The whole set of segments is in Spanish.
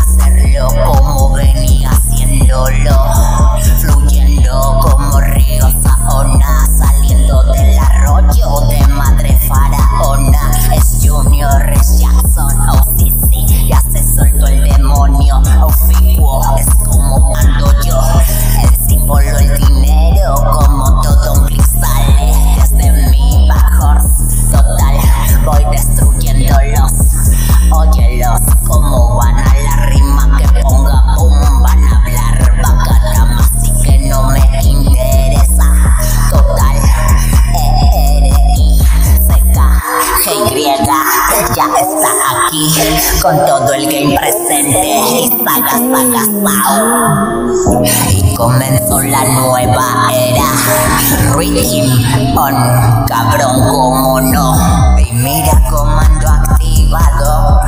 hacerlo ya están aquí con todo el game presente y. Y comenzó la nueva era. Rhythm on, cabrón, como no. Y mira comando activado.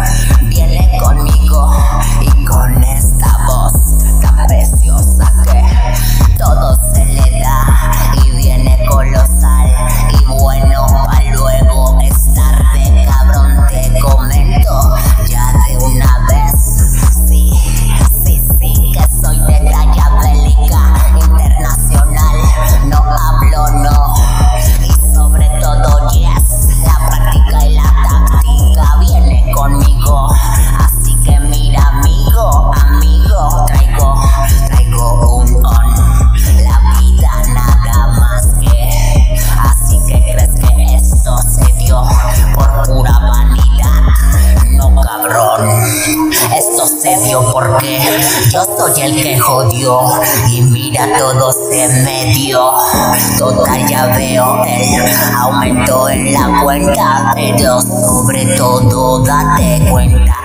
porque yo soy el que jodió y mira todo este se me dio. Total ya veo el aumento en la cuenta, pero sobre todo date cuenta.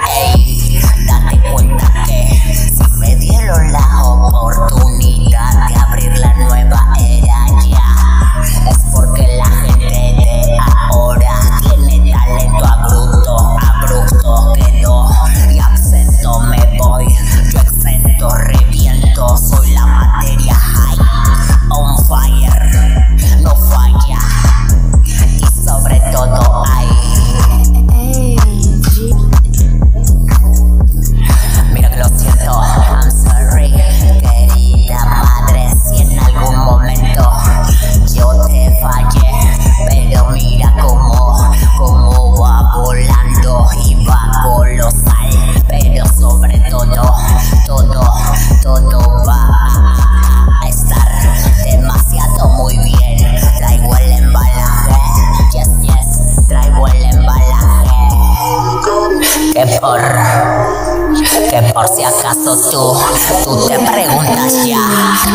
Que por si acaso tú, tú te preguntas ya,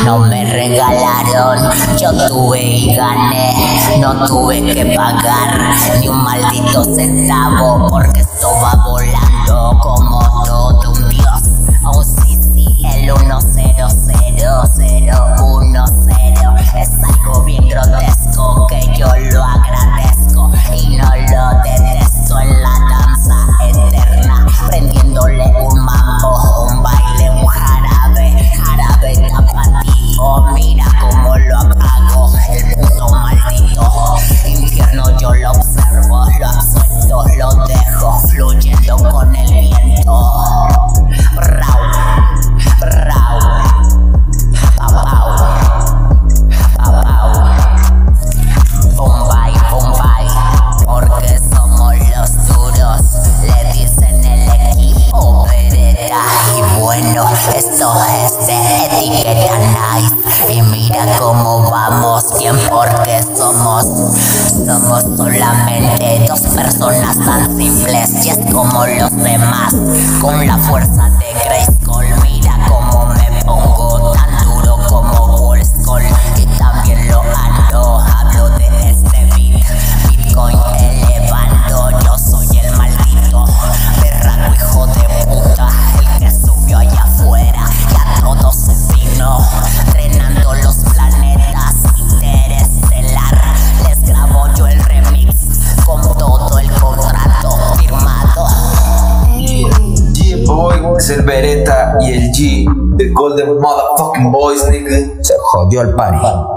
no me regalaron, yo tuve y gané, no tuve que pagar ni un maldito centavo, porque esto va volando como todo un dios, oh sí, sí, el uno se la solamente dos personas tan simples y es como los demás, con la fuerza de que Beretta y el G, the golden motherfucking boys, nigga. Se jodió el party.